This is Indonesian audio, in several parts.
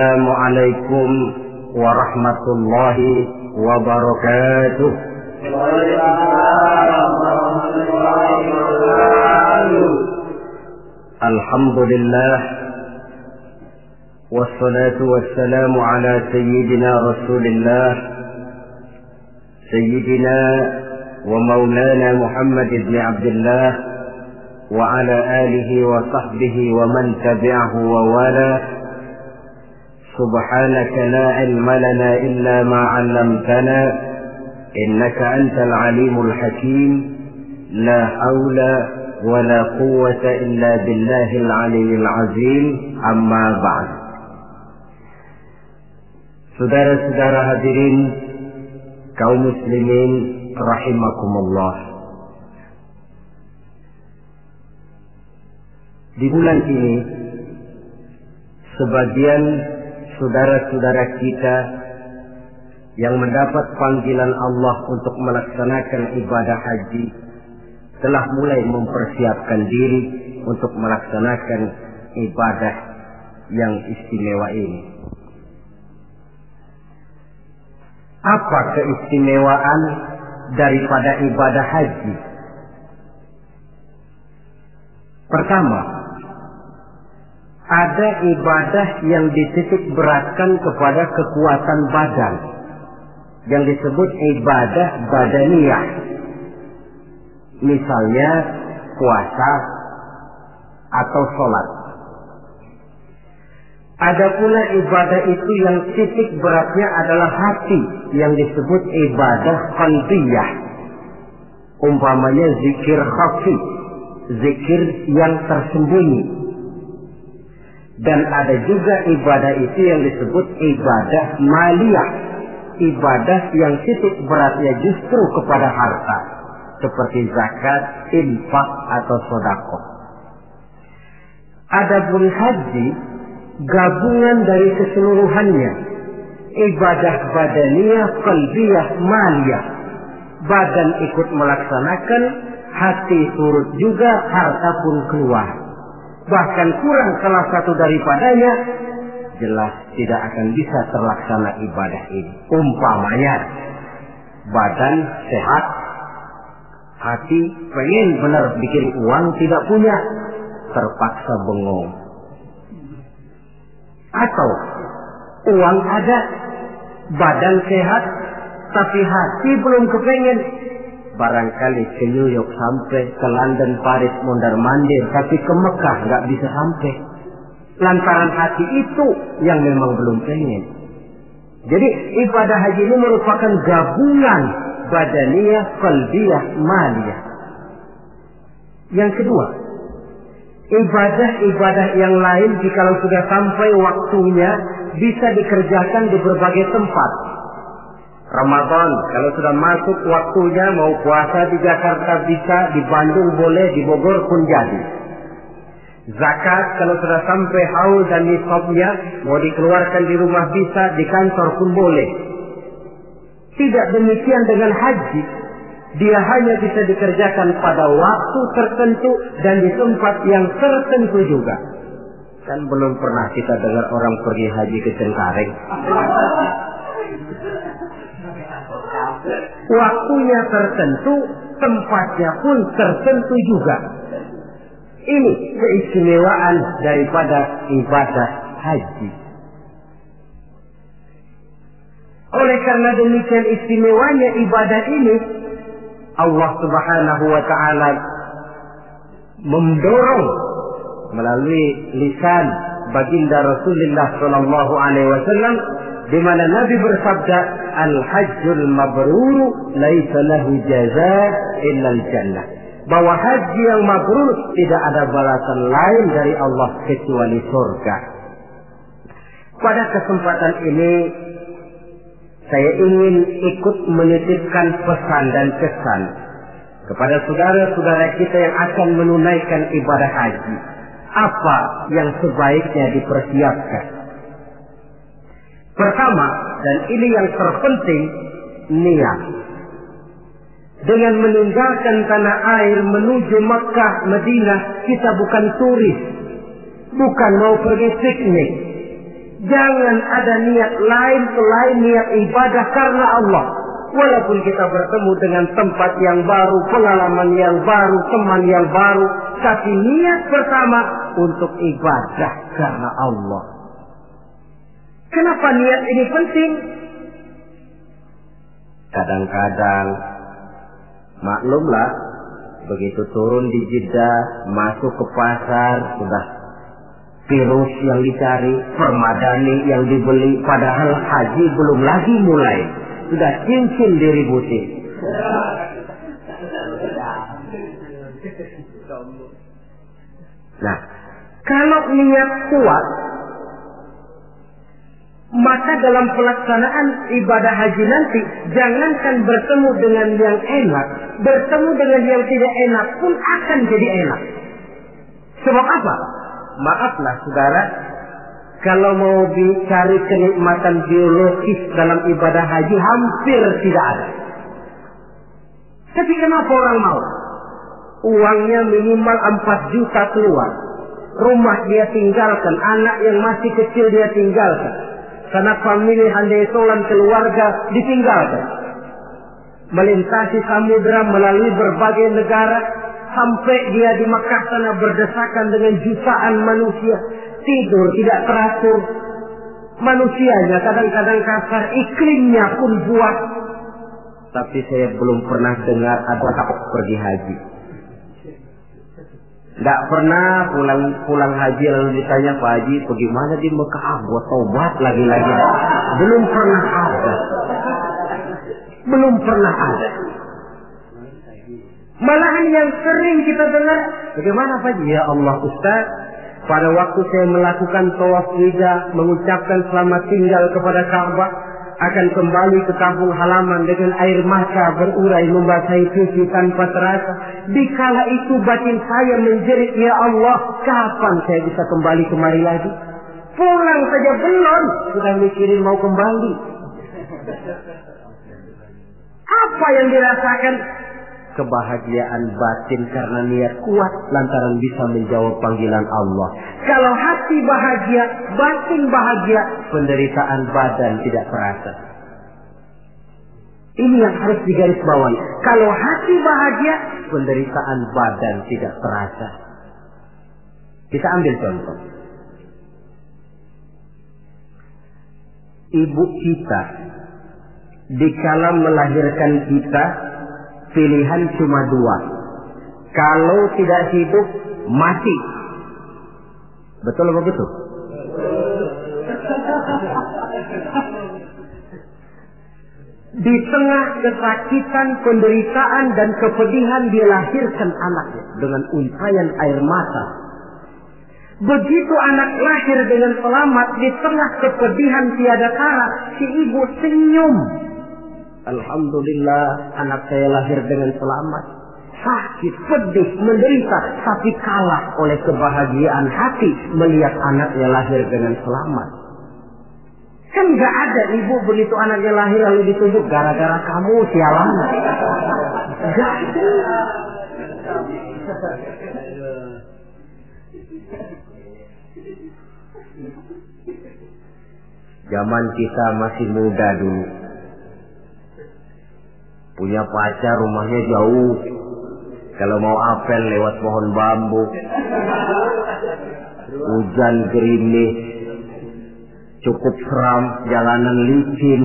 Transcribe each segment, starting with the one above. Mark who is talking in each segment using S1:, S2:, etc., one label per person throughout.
S1: السلام عليكم ورحمة الله وبركاته. الحمد لله والصلاة والسلام على سيدنا رسول الله سيدنا ومولانا محمد بن عبد الله وعلى آله وصحبه ومن تبعه ووالاه. سبحانك لا علم لنا إلا ما علمتنا إنك أنت العليم الحكيم لا حول ولا قوة إلا بالله العلي العظيم أما بعد Saudara-saudara hadirin kaum muslimin rahimakumullah. Di bulan ini sebagian saudara-saudara kita yang mendapat panggilan Allah untuk melaksanakan ibadah haji telah mulai mempersiapkan diri untuk melaksanakan ibadah yang istimewa ini. Apa keistimewaan daripada ibadah haji? Pertama, ada ibadah yang dititik beratkan kepada kekuatan badan yang disebut ibadah badaniyah. Misalnya puasa atau sholat. Ada pula ibadah itu yang titik beratnya adalah hati yang disebut ibadah qalbiyah. Umpamanya zikir khafi, zikir yang tersembunyi. Dan ada juga ibadah itu yang disebut ibadah maliyah, ibadah yang titik beratnya justru kepada harta seperti zakat, infak atau sodako. Adapun haji gabungan dari keseluruhannya ibadah badaniyah, qalbiyah, maliyah. Badan ikut melaksanakan, hati turut juga, harta pun keluar. Bahkan kurang salah satu daripadanya, jelas tidak akan bisa terlaksana ibadah ini. Umpamanya, badan sehat, hati pengen benar bikin uang tidak punya, terpaksa bengong. Atau uang ada, badan sehat, tapi hati belum kepengen. Barangkali ke New York sampai, ke London, Paris, mondar mandir, tapi ke Mekah nggak bisa sampai. Lantaran hati itu yang memang belum pengen. Jadi ibadah haji ini merupakan gabungan badaniyah, qalbiyah, maliyah. Yang kedua, ibadah-ibadah yang lain jika sudah sampai waktunya bisa dikerjakan di berbagai tempat. Ramadan kalau sudah masuk waktunya mau puasa di Jakarta bisa, di Bandung boleh, di Bogor pun jadi. Zakat kalau sudah sampai haul dan nisabnya mau dikeluarkan di rumah bisa, di kantor pun boleh. Tidak demikian dengan haji. Dia hanya bisa dikerjakan pada waktu tertentu dan di tempat yang tertentu juga. Kan belum pernah kita dengar orang pergi haji ke Cengkareng. Waktunya tertentu, tempatnya pun tertentu juga. Ini keistimewaan daripada ibadah haji. Oleh karena demikian istimewanya ibadah ini, Allah Subhanahu wa taala mendorong melalui lisan baginda Rasulullah sallallahu alaihi wasallam di mana Nabi bersabda al-hajjul mabrur laisa lahu jazaa illa al-jannah bahwa haji yang mabrur tidak ada balasan lain dari Allah kecuali surga. Pada kesempatan ini saya ingin ikut menitipkan pesan dan kesan kepada saudara-saudara kita yang akan menunaikan ibadah haji. Apa yang sebaiknya dipersiapkan? Pertama, dan ini yang terpenting, niat. Dengan meninggalkan tanah air menuju Mekah, Madinah, kita bukan turis. Bukan mau pergi piknik. Jangan ada niat lain selain niat ibadah karena Allah. Walaupun kita bertemu dengan tempat yang baru, pengalaman yang baru, teman yang baru. Tapi niat pertama untuk ibadah karena Allah. Kenapa niat ini penting? Kadang-kadang maklumlah begitu turun di Jeddah, masuk ke pasar, sudah virus yang dicari, permadani yang dibeli, padahal haji belum lagi mulai. Sudah cincin diributi. Nah, kalau niat kuat, maka dalam pelaksanaan ibadah haji nanti, jangankan bertemu dengan yang enak, bertemu dengan yang tidak enak pun akan jadi enak. Sebab apa? Maaflah saudara, kalau mau dicari kenikmatan biologis dalam ibadah haji hampir tidak ada. Tapi kenapa orang mau? Uangnya minimal 4 juta keluar. Rumah dia tinggalkan, anak yang masih kecil dia tinggalkan. Karena famili handai tolan keluarga ditinggalkan. Melintasi samudera melalui berbagai negara, sampai dia di Makkah sana berdesakan dengan jutaan manusia. Tidur tidak teratur. Manusianya kadang-kadang kasar iklimnya pun buat. Tapi saya belum pernah dengar ada pergi haji tidak pernah pulang pulang haji lalu ditanya Pak Haji bagaimana di Mekah? Ah, buat tobat lagi-lagi. Belum pernah ada. Belum pernah ada. Malahan yang sering kita dengar, bagaimana Pak Ya Allah Ustaz, pada waktu saya melakukan tawaf wida, mengucapkan selamat tinggal kepada Ka'bah, akan kembali ke kampung halaman dengan air mata berurai membasahi pipi tanpa terasa. Dikala itu batin saya menjerit, Ya Allah, kapan saya bisa kembali kemari lagi? Pulang saja belum, sudah mikirin mau kembali. Apa yang dirasakan? Kebahagiaan batin karena niat kuat lantaran bisa menjawab panggilan Allah. Kalau hati bahagia, batin bahagia, penderitaan badan tidak terasa. Ini yang harus digarisbawahi. Kalau hati bahagia, penderitaan badan tidak terasa. Kita ambil contoh. Ibu kita dikala melahirkan kita pilihan cuma dua. Kalau tidak hidup, mati. Betul apa betul? Di tengah kesakitan, penderitaan, dan kepedihan dia lahirkan anaknya dengan untayan air mata. Begitu anak lahir dengan selamat di tengah kepedihan tiada kara, si ibu senyum Alhamdulillah anak saya lahir dengan selamat. Sakit, pedih, menderita, tapi kalah oleh kebahagiaan hati melihat anaknya lahir dengan selamat. Kan nggak ada ibu begitu anaknya lahir lalu ditunjuk gara-gara kamu sialan. Gak ada. Zaman kita masih muda dulu Punya pacar rumahnya jauh. Kalau mau apel lewat pohon bambu. Hujan gerimis. Cukup seram, jalanan licin.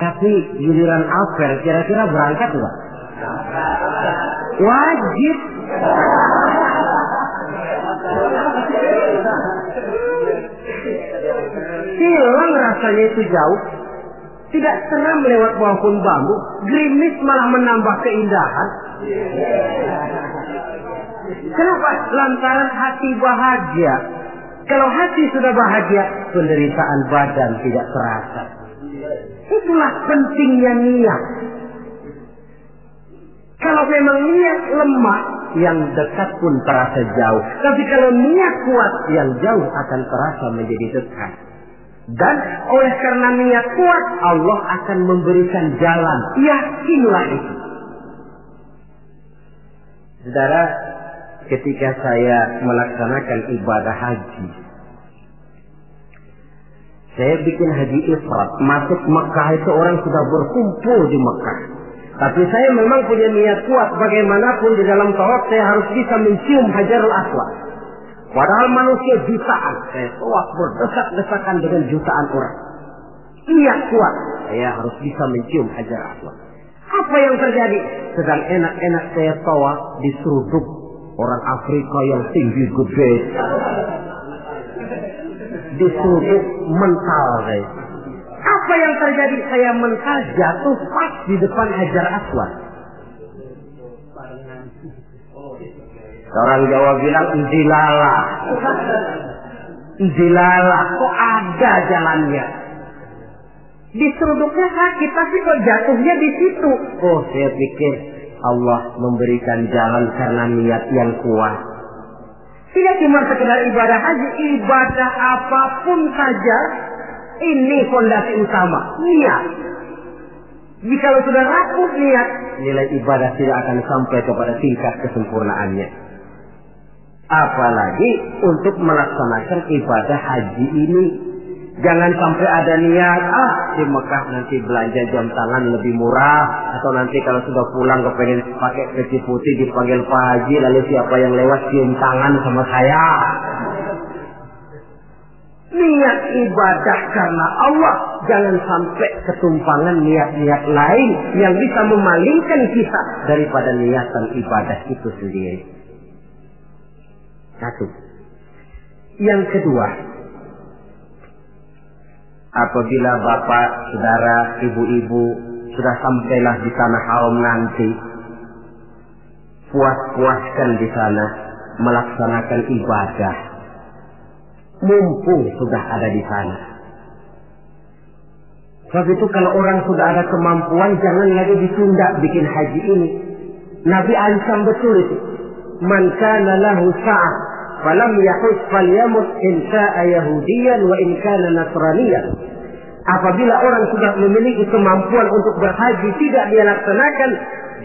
S1: Tapi giliran apel kira-kira berangkat nggak? Wajib. Hilang rasanya itu jauh. Tidak seram lewat pohon bambu, gerimis malah menambah keindahan. Kenapa? Lantaran hati bahagia. Kalau hati sudah bahagia, penderitaan badan tidak terasa. Itulah pentingnya niat. Kalau memang niat lemah, yang dekat pun terasa jauh. Tapi kalau niat kuat, yang jauh akan terasa menjadi dekat. Dan oleh karena niat kuat, Allah akan memberikan jalan. Yakinlah itu. Saudara, ketika saya melaksanakan ibadah haji, Saya bikin haji ifrat, masuk Mekah itu orang sudah berkumpul di Mekah. Tapi saya memang punya niat kuat bagaimanapun di dalam tawaf saya harus bisa mencium Hajarul Aswad. Padahal manusia jutaan, saya tawaf berdesak-desakan dengan jutaan orang. Niat kuat, saya harus bisa mencium Hajarul Aswad. Apa yang terjadi? Sedang enak-enak saya tawaf diseruduk orang Afrika yang tinggi gede. Diseruduk mental saya. Apa yang terjadi? Saya mental jatuh pas di depan Hajar Aswad. Orang Jawa bilang Njilala. Njilala. Kok ada jalannya? Di seruduknya sakit, tapi kok jatuhnya di situ? Oh, saya pikir Allah memberikan jalan karena niat yang kuat. Tidak cuma sekedar ibadah haji, ibadah apa pun saja ini fondasi utama, niat. Jika sudah rapuh niat, nilai ibadah tidak akan sampai kepada tingkat kesempurnaannya. Apalagi untuk melaksanakan ibadah haji ini. Jangan sampai ada niat, ah di Mekah nanti belanja jam tangan lebih murah. Atau nanti kalau sudah pulang kepengen pakai peci putih dipanggil Pak Haji. Lalu siapa yang lewat cium tangan sama saya niat ibadah karena Allah jangan sampai ketumpangan niat-niat lain yang bisa memalingkan kita daripada niatan ibadah itu sendiri. Satu. Yang kedua, apabila bapak, saudara, ibu-ibu sudah sampailah di tanah haram nanti, puas-puaskan di sana melaksanakan ibadah mumpung sudah ada di sana. Sebab itu kalau orang sudah ada kemampuan jangan lagi ditunda bikin haji ini. Nabi ancam betul itu. Man kana lahu sa'ah falam yahus falyamut in sa'a yahudiyan wa in kana nasraniyan. Apabila orang sudah memiliki kemampuan untuk berhaji tidak dia laksanakan,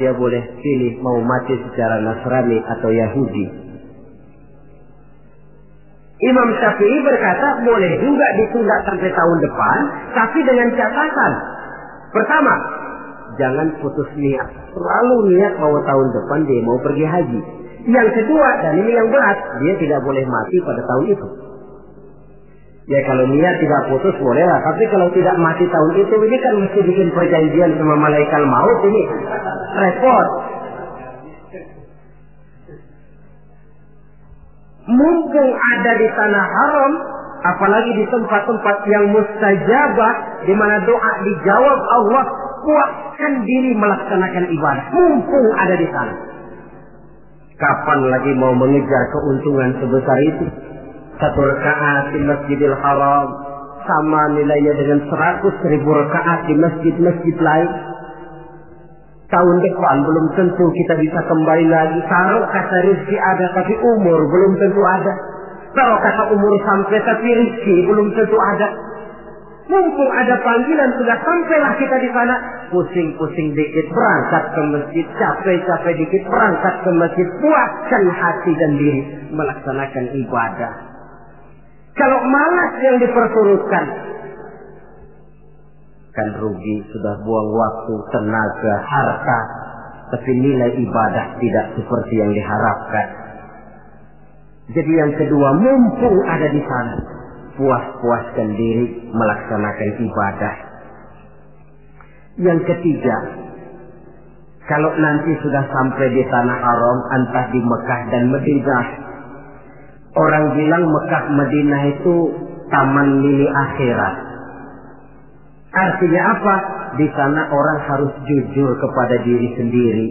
S1: dia boleh pilih mau mati secara Nasrani atau Yahudi. Imam Syafi'i berkata boleh juga ditunda sampai tahun depan, tapi dengan catatan. Pertama, jangan putus niat. Selalu niat bahwa tahun depan dia mau pergi haji. Yang kedua, dan ini yang berat, dia tidak boleh mati pada tahun itu. Ya kalau niat tidak putus boleh lah, tapi kalau tidak mati tahun itu, ini kan mesti bikin perjanjian sama malaikat maut ini. Repot. mumpung ada di tanah haram, apalagi di tempat-tempat yang mustajabah, di mana doa dijawab Allah, kuatkan diri melaksanakan ibadah. Mumpung ada di sana. Kapan lagi mau mengejar keuntungan sebesar itu? Satu rakaat di Masjidil Haram sama nilainya dengan seratus ribu rakaat di masjid-masjid lain tahun depan belum tentu kita bisa kembali lagi. Taruh kata rezeki ada tapi umur belum tentu ada. Taruh kata umur sampai tapi rezeki belum tentu ada. Mumpung ada panggilan sudah sampailah kita di sana. Pusing-pusing dikit berangkat ke masjid. Capek-capek dikit berangkat ke masjid. Puaskan hati dan diri melaksanakan ibadah. Kalau malas yang diperturutkan, kan rugi sudah buang waktu, tenaga, harta, tapi nilai ibadah tidak seperti yang diharapkan. Jadi yang kedua, mumpung ada di sana, puas-puaskan diri melaksanakan ibadah. Yang ketiga, kalau nanti sudah sampai di tanah haram, entah di Mekah dan Madinah, orang bilang Mekah Madinah itu taman mini akhirat. Artinya apa? Di sana orang harus jujur kepada diri sendiri.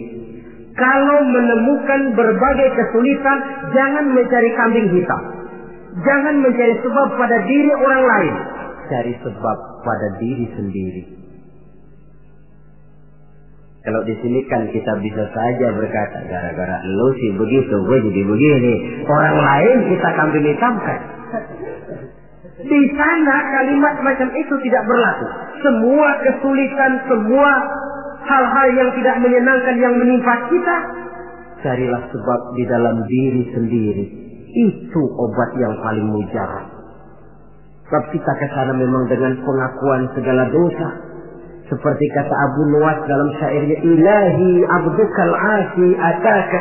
S1: Kalau menemukan berbagai kesulitan, jangan mencari kambing hitam. Jangan mencari sebab pada diri orang lain. Cari sebab pada diri sendiri. Kalau di sini kan kita bisa saja berkata, gara-gara lu sih begitu, gue jadi begini. Orang lain kita kambing hitamkan. Di sana kalimat macam itu tidak berlaku. Semua kesulitan, semua hal-hal yang tidak menyenangkan yang menimpa kita, carilah sebab di dalam diri sendiri. Itu obat yang paling mujarab. Sebab kita ke sana memang dengan pengakuan segala dosa. Seperti kata Abu Nuwas dalam syairnya, Ilahi abdukal asi ataka.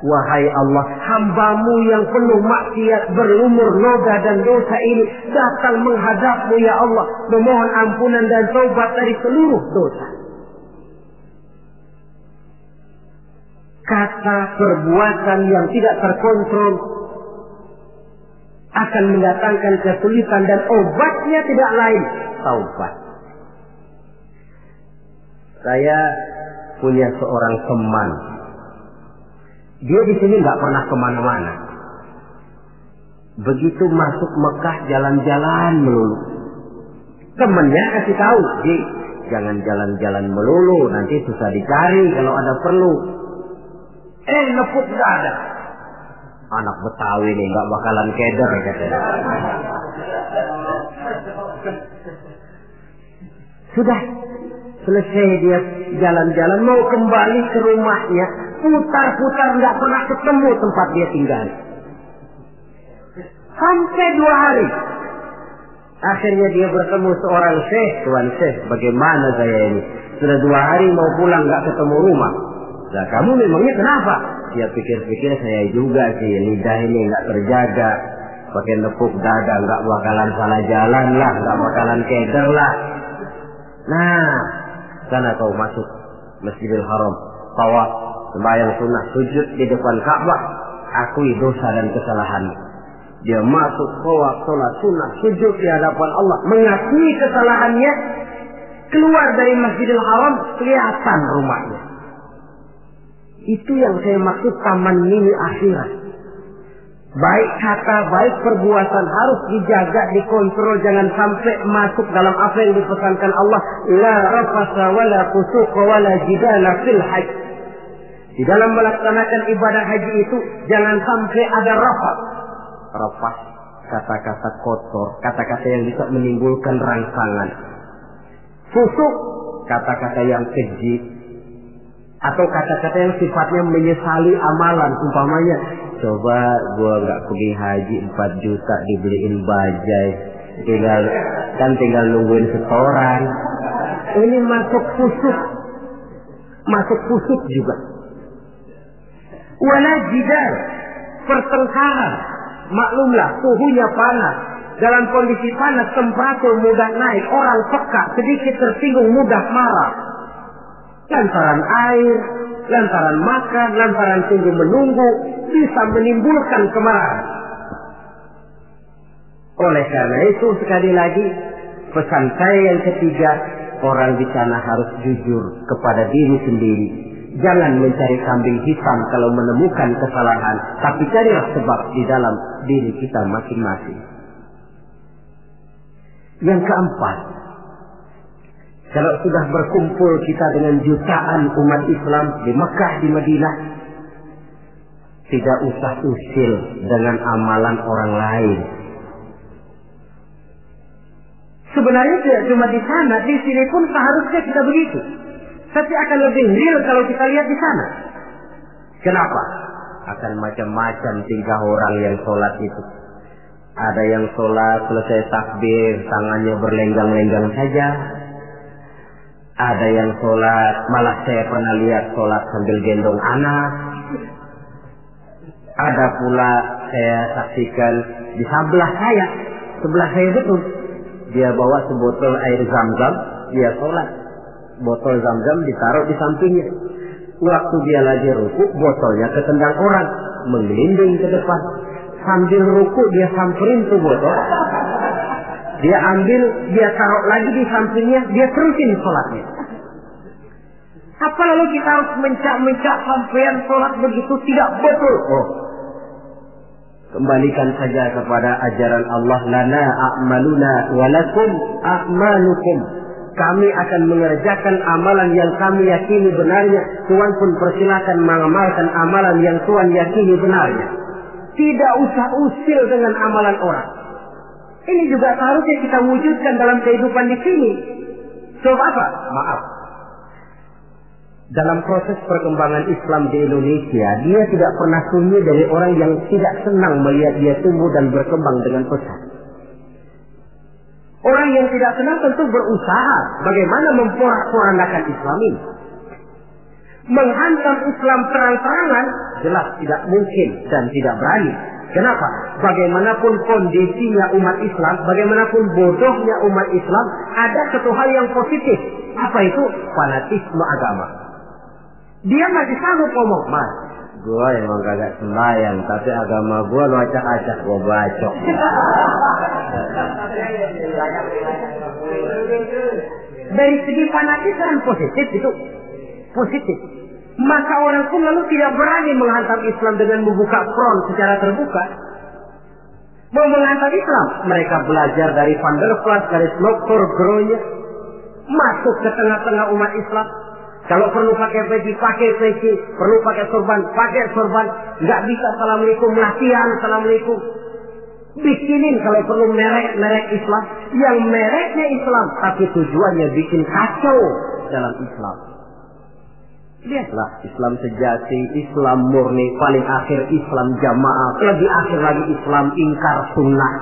S1: Wahai Allah, hambamu yang penuh maksiat berumur noda dan dosa ini datang menghadapmu ya Allah. Memohon ampunan dan taubat dari seluruh dosa. Kata perbuatan yang tidak terkontrol akan mendatangkan kesulitan dan obatnya tidak lain taubat. Saya punya seorang teman. Dia di sini nggak pernah ke mana-mana. Begitu masuk Mekah jalan-jalan melulu. Temennya kasih tahu, Ji, jangan jalan-jalan melulu, nanti susah dicari kalau ada perlu. Eh, nepuk ada anak Betawi nih nggak bakalan keder katanya. Sudah selesai dia jalan-jalan mau kembali ke rumahnya, putar-putar nggak pernah ketemu tempat dia tinggal. Sampai dua hari. Akhirnya dia bertemu seorang syekh, tuan syekh, bagaimana saya ini? Sudah dua hari mau pulang nggak ketemu rumah. Nah kamu memangnya kenapa? Dia pikir-pikir saya juga sih lidah ini nggak terjaga. Pakai nepuk dada nggak bakalan salah jalan lah, nggak bakalan keder lah. Nah, sana kau masuk Masjidil Haram, tawaf, sembahyang sunnah, sujud di depan Ka'bah, akui dosa dan kesalahan. Dia masuk tawaf, sholat sunnah, sujud di hadapan Allah, mengakui kesalahannya, keluar dari Masjidil Haram, kelihatan rumahnya. Itu yang saya maksud taman mini akhirat. Baik kata, baik perbuatan harus dijaga, dikontrol, jangan sampai masuk dalam apa yang dipesankan Allah. La rafasa wa la fusuqa wa la jidala fil haj. Di dalam melaksanakan ibadah haji itu, jangan sampai ada rafas. Rafas, kata-kata kotor, kata-kata yang bisa menimbulkan rangsangan. Fusuk, kata-kata yang keji, atau kata-kata yang sifatnya menyesali amalan umpamanya coba gua nggak pergi haji 4 juta dibeliin bajai tinggal kan tinggal nungguin setoran. Ini masuk pusuk masuk pusuk juga. Wala jidal pertengkaran maklumlah suhunya panas dalam kondisi panas temperatur mudah naik orang peka sedikit tersinggung mudah marah lantaran air, lantaran makan, lantaran tunggu menunggu, bisa menimbulkan kemarahan. Oleh karena itu sekali lagi pesan saya yang ketiga, orang di sana harus jujur kepada diri sendiri. Jangan mencari kambing hitam kalau menemukan kesalahan, tapi carilah sebab di dalam diri kita masing-masing. Yang keempat, kalau sudah berkumpul kita dengan jutaan umat Islam di Mekah, di Madinah, tidak usah usil dengan amalan orang lain. Sebenarnya tidak cuma di sana, di sini pun seharusnya kita begitu. Tapi akan lebih real kalau kita lihat di sana. Kenapa? Akan macam-macam tingkah orang yang sholat itu. Ada yang sholat selesai takbir, tangannya berlenggang-lenggang saja. Ada yang sholat, malah saya pernah lihat sholat sambil gendong anak. Ada pula saya saksikan di sebelah saya, sebelah saya betul. Dia bawa sebotol air zam-zam, dia sholat. Botol zam-zam ditaruh di sampingnya. Waktu dia lagi ruku, botolnya ketendang orang, menggelinding ke depan. Sambil ruku dia samperin tuh botol, dia ambil, dia taruh lagi di sampingnya, dia terusin sholatnya. Apa lalu kita harus mencak-mencak sampean sholat begitu tidak betul? Oh, Kembalikan saja kepada ajaran Allah lana a'maluna walakum a'malukum. Kami akan mengerjakan amalan yang kami yakini benarnya. Tuhan pun persilakan mengamalkan amalan yang Tuhan yakini benarnya. Tidak usah usil dengan amalan orang. Ini juga seharusnya kita wujudkan dalam kehidupan di sini. Coba apa? Maaf. Dalam proses perkembangan Islam di Indonesia, dia tidak pernah sunyi dari orang yang tidak senang melihat dia tumbuh dan berkembang dengan pesat. Orang yang tidak senang tentu berusaha bagaimana memporak-porandakan Islam ini. Menghantam Islam terang-terangan jelas tidak mungkin dan tidak berani. Kenapa? Bagaimanapun kondisinya umat Islam, bagaimanapun bodohnya umat Islam, ada satu hal yang positif. Apa itu? Fanatisme agama. Dia masih sanggup ngomong, mas, gua emang kagak sembahyang, tapi agama gua lu acak-acak, gua bacok. Dari segi fanatisme positif itu positif. Maka orang pun lalu tidak berani menghantam Islam dengan membuka front secara terbuka. Mau menghantam Islam, mereka belajar dari Van der Plas, dari Sloktor, Gronya, masuk ke tengah-tengah umat Islam. Kalau perlu pakai peci, pakai peci. Perlu pakai sorban, pakai sorban. Nggak bisa assalamualaikum, latihan assalamualaikum. Bikinin kalau perlu merek-merek Islam. Yang mereknya Islam, tapi tujuannya bikin kacau dalam Islam. Lihatlah Islam sejati, Islam murni, paling akhir Islam jamaah, lebih akhir lagi Islam ingkar sunnah.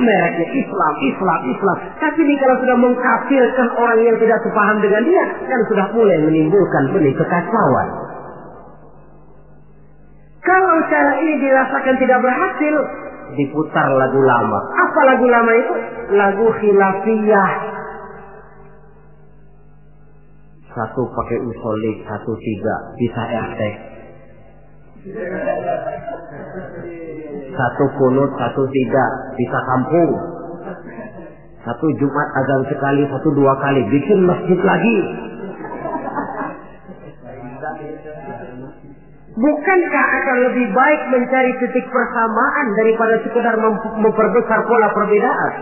S1: Mereknya Islam, Islam, Islam. Tapi ini kalau sudah mengkafirkan orang yang tidak sepaham dengan dia, kan sudah mulai menimbulkan benih kekacauan. Kalau cara ini dirasakan tidak berhasil, diputar lagu lama. Apa lagu lama itu? Lagu khilafiyah. Satu pakai usolik, satu tidak, bisa RT. Satu kunut, satu tidak, bisa kampung. Satu Jumat azan sekali, satu dua kali, bikin masjid lagi. Bukankah akan lebih baik mencari titik persamaan daripada sekedar memperbesar pola perbedaan?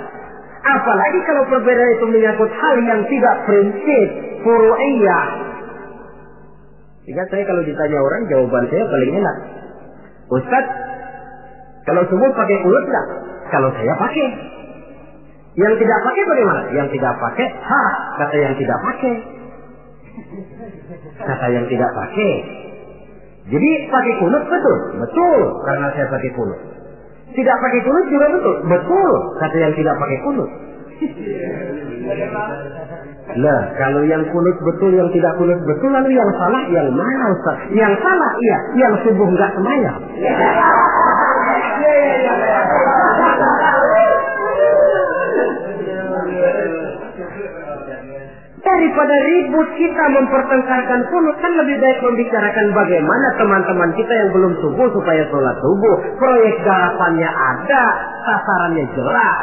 S1: Apalagi kalau perbedaan itu menyangkut hal yang tidak prinsip, furu'iyah. Jika saya kalau ditanya orang, jawaban saya paling enak. Ustaz, kalau semua pakai ulut enggak? Kalau saya pakai. Yang tidak pakai bagaimana? Yang tidak pakai, ha, kata yang tidak pakai. Kata yang tidak pakai. Jadi pakai kunut betul, betul karena saya pakai kunut. Tidak pakai kunut juga betul, betul kata yang tidak pakai kunut. Lah, kalau yang kunut betul, yang tidak kunut betul, lalu yang salah yang mana Ustaz? Yang salah iya, yang subuh enggak semayang. Daripada ribut kita mempertengkarkan kunut kan lebih baik membicarakan bagaimana teman-teman kita yang belum subuh supaya sholat subuh. Proyek garapannya ada, sasarannya jelas.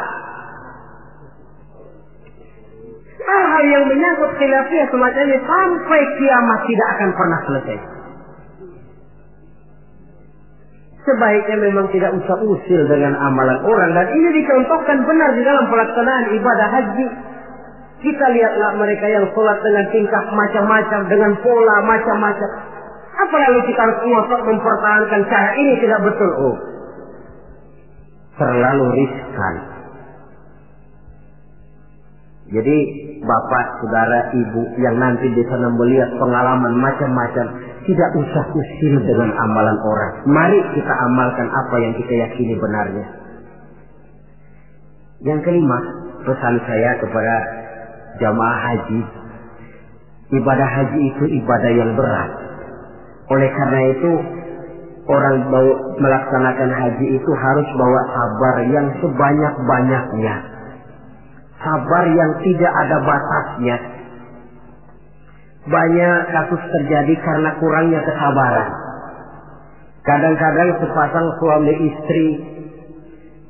S1: Hal-hal yang menyangkut khilafiyah semacam ini sampai kiamat tidak akan pernah selesai. Sebaiknya memang tidak usah usil dengan amalan orang dan ini dicontohkan benar di dalam pelaksanaan ibadah haji. Kita lihatlah mereka yang sholat dengan tingkah macam-macam, dengan pola macam-macam. Apa lalu kita harus ngotot mempertahankan cara ini tidak betul? Oh, terlalu riskan. Jadi bapak, saudara, ibu yang nanti di sana melihat pengalaman macam-macam, tidak usah usil dengan amalan orang. Mari kita amalkan apa yang kita yakini benarnya. Yang kelima, pesan saya kepada jamaah haji. Ibadah haji itu ibadah yang berat. Oleh karena itu, orang bawa, melaksanakan haji itu harus bawa sabar yang sebanyak-banyaknya. Sabar yang tidak ada batasnya. Banyak kasus terjadi karena kurangnya kesabaran. Kadang-kadang sepasang suami istri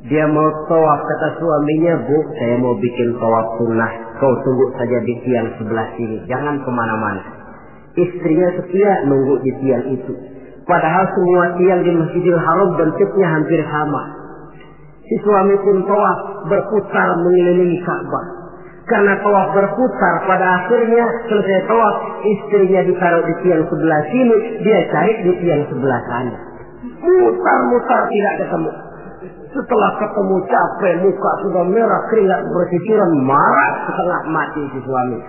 S1: dia mau tawaf kata suaminya, Bu, saya mau bikin tawaf sunnah. Kau tunggu saja di tiang sebelah sini. Jangan ke mana-mana. Istrinya setia nunggu di tiang itu. Padahal semua tiang di Masjidil Haram bentuknya hampir sama. Si suami pun tawaf berputar mengelilingi Ka'bah. Karena tawaf berputar pada akhirnya selesai tawaf istrinya ditaruh di tiang sebelah sini. Dia cari di tiang sebelah sana. Mutar-mutar tidak ketemu. Setelah ketemu capek, muka sudah merah, keringat berkeciran, marah setengah mati si suami.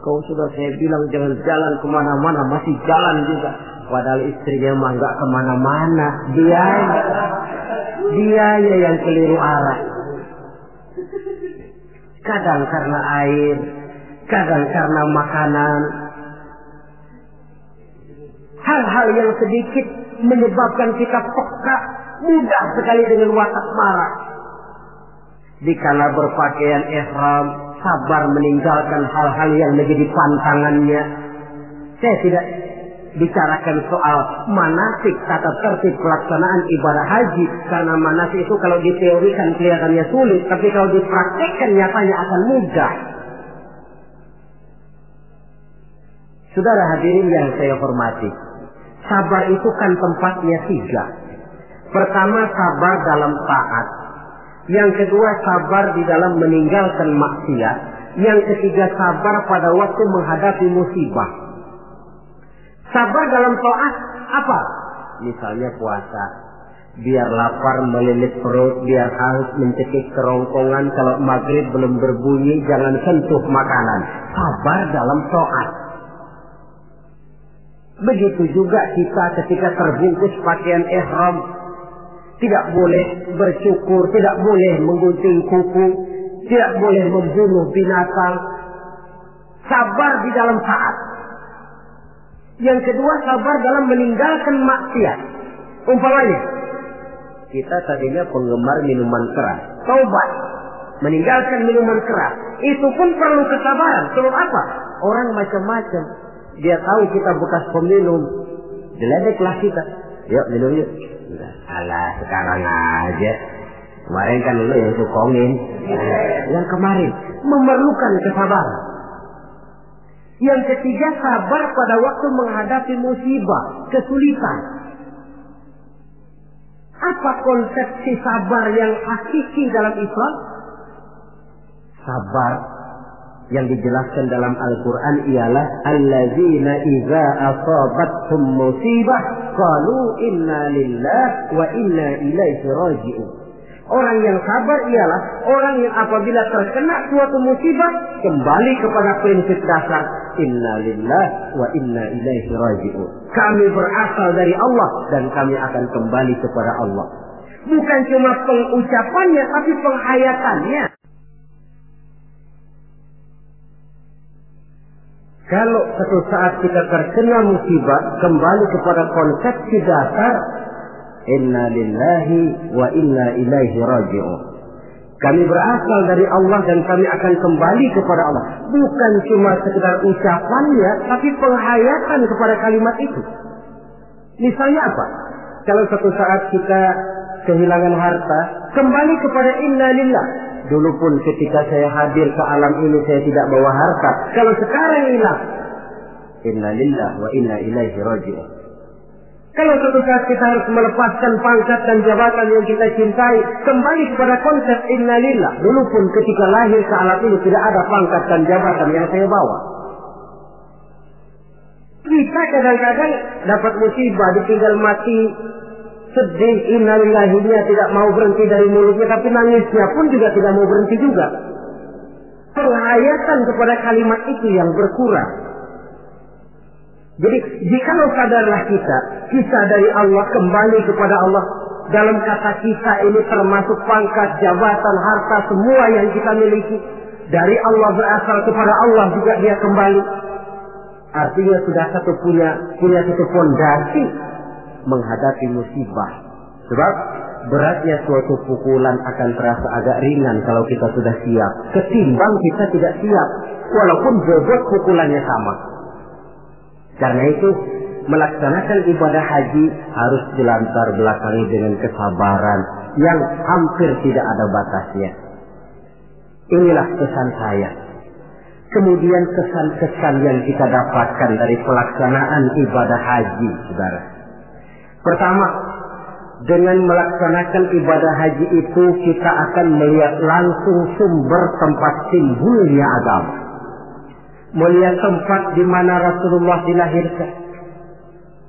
S1: Kau sudah saya bilang jangan jalan ke mana-mana, masih jalan juga. Padahal istrinya mah nggak ke mana-mana, dia dia yang keliru arah. kadang karena air, kadang karena makanan. Hal-hal yang sedikit menyebabkan kita peka mudah sekali dengan watak marah. Dikala berpakaian ihram, sabar meninggalkan hal-hal yang menjadi pantangannya. Saya tidak bicarakan soal manasik tata tertib pelaksanaan ibadah haji karena manasik itu kalau diteorikan kelihatannya sulit tapi kalau dipraktekkan nyatanya akan mudah Saudara hadirin yang saya hormati sabar itu kan tempatnya tiga pertama sabar dalam taat yang kedua sabar di dalam meninggalkan maksiat yang ketiga sabar pada waktu menghadapi musibah Sabar dalam to'at apa? Misalnya puasa. Biar lapar melilit perut, biar haus mencekik kerongkongan. Kalau maghrib belum berbunyi, jangan sentuh makanan. Sabar dalam to'at. Begitu juga kita ketika terbungkus pakaian ihram. Tidak boleh bersyukur, tidak boleh menggunting kuku, tidak boleh membunuh binatang. Sabar di dalam saat. Yang kedua sabar dalam meninggalkan maksiat. Umpamanya, kita tadinya penggemar minuman keras. Taubat. Meninggalkan minuman keras. Itu pun perlu kesabaran. Sebab apa? Orang macam-macam. Dia tahu kita bekas peminum. Diledeklah kita. Yuk minum yuk. Alah sekarang aja. Kemarin kan lu yang sukongin. Yang kemarin memerlukan kesabaran. Yang ketiga sabar pada waktu menghadapi musibah, kesulitan. Apa konsepsi sabar yang hakiki dalam Islam? Sabar yang dijelaskan dalam Al-Quran ialah allazina idza asabathum musibah qalu inna lillah wa inna ilaihi raji'un. Orang yang sabar ialah orang yang apabila terkena suatu musibah kembali kepada prinsip dasar inna lillah wa inna ilaihi raji'un. Kami berasal dari Allah dan kami akan kembali kepada Allah. Bukan cuma pengucapannya tapi penghayatannya. Kalau satu saat kita terkena musibah, kembali kepada konsepsi dasar Inna lillahi wa inna ilaihi raji'un. Kami berasal dari Allah dan kami akan kembali kepada Allah. Bukan cuma sekedar ucapannya, tapi penghayatan kepada kalimat itu. Misalnya apa? Kalau satu saat kita kehilangan harta, kembali kepada inna lillah. Dulu pun ketika saya hadir ke alam ini saya tidak bawa harta. Kalau sekarang hilang, inna lillah wa inna ilaihi raji'un. Kalau suatu saat kita harus melepaskan pangkat dan jabatan yang kita cintai, kembali kepada konsep innalillah. Dulu pun ketika lahir ke alam ini tidak ada pangkat dan jabatan yang saya bawa. Kita kadang-kadang dapat musibah, ditinggal mati, sedih, innalillahinya tidak mau berhenti dari mulutnya, tapi nangisnya pun juga tidak mau berhenti juga. Penghayatan kepada kalimat itu yang berkurang. Jadi jikalau sadarlah kita, kita dari Allah kembali kepada Allah. Dalam kata kita ini termasuk pangkat, jabatan, harta, semua yang kita miliki. Dari Allah berasal kepada Allah juga dia kembali. Artinya sudah satu punya punya satu fondasi menghadapi musibah. Sebab beratnya suatu pukulan akan terasa agak ringan kalau kita sudah siap. Ketimbang kita tidak siap. Walaupun bobot pukulannya sama. Karena itu melaksanakan ibadah haji harus dilantar belakangi dengan kesabaran yang hampir tidak ada batasnya. Inilah pesan saya. Kemudian kesan-kesan yang kita dapatkan dari pelaksanaan ibadah haji, saudara. Pertama, dengan melaksanakan ibadah haji itu kita akan melihat langsung sumber tempat timbulnya agama. Melihat tempat di mana Rasulullah dilahirkan,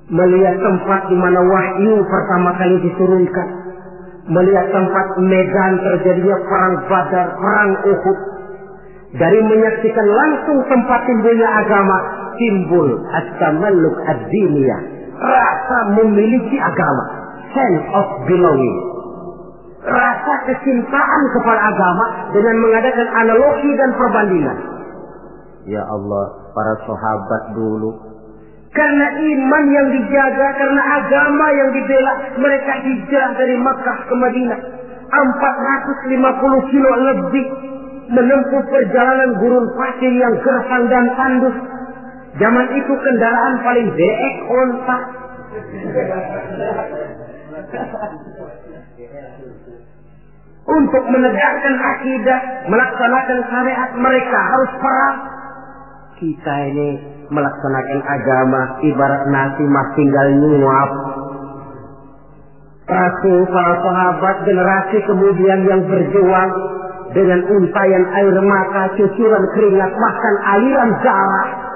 S1: melihat tempat di mana wahyu pertama kali diturunkan, melihat tempat medan terjadinya perang Badar, perang Uhud, dari menyaksikan langsung tempat timbulnya agama, timbul at-tamalluk ad-diniyah, rasa memiliki agama, sense of belonging. rasa kecintaan kepada agama dengan mengadakan analogi dan perbandingan. Ya Allah, para sahabat dulu karena iman yang dijaga, karena agama yang dibela, mereka hijrah dari Makkah ke Madinah. 450 kilo lebih menempuh perjalanan gurun pasir yang gersang dan tandus. Zaman itu kendaraan paling beek onta. Untuk menegakkan akidah, melaksanakan syariat mereka harus perang. Kita ini melaksanakan agama ibarat nasi mas tinggal nyuap. Rasul para sahabat generasi kemudian yang berjuang dengan untayan air mata, cucuran keringat, bahkan aliran darah.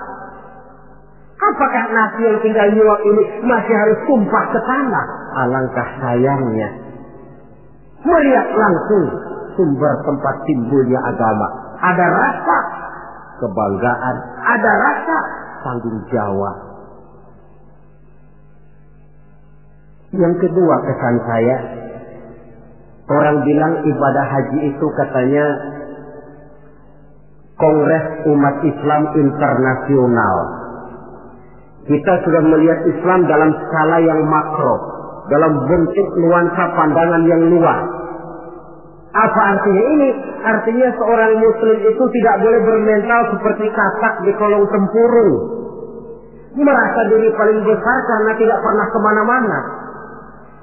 S1: Apakah nasi yang tinggal nyuap ini masih harus tumpah ke tanah? Alangkah sayangnya. Melihat langsung sumber tempat timbulnya agama. Ada rasa kebanggaan, ada rasa tanggung jawab. Yang kedua kesan saya, orang bilang ibadah haji itu katanya Kongres Umat Islam Internasional. Kita sudah melihat Islam dalam skala yang makro, dalam bentuk nuansa pandangan yang luas. Apa artinya ini? Artinya seorang muslim itu tidak boleh bermental seperti katak di kolong tempurung. Merasa diri paling besar karena tidak pernah ke mana-mana.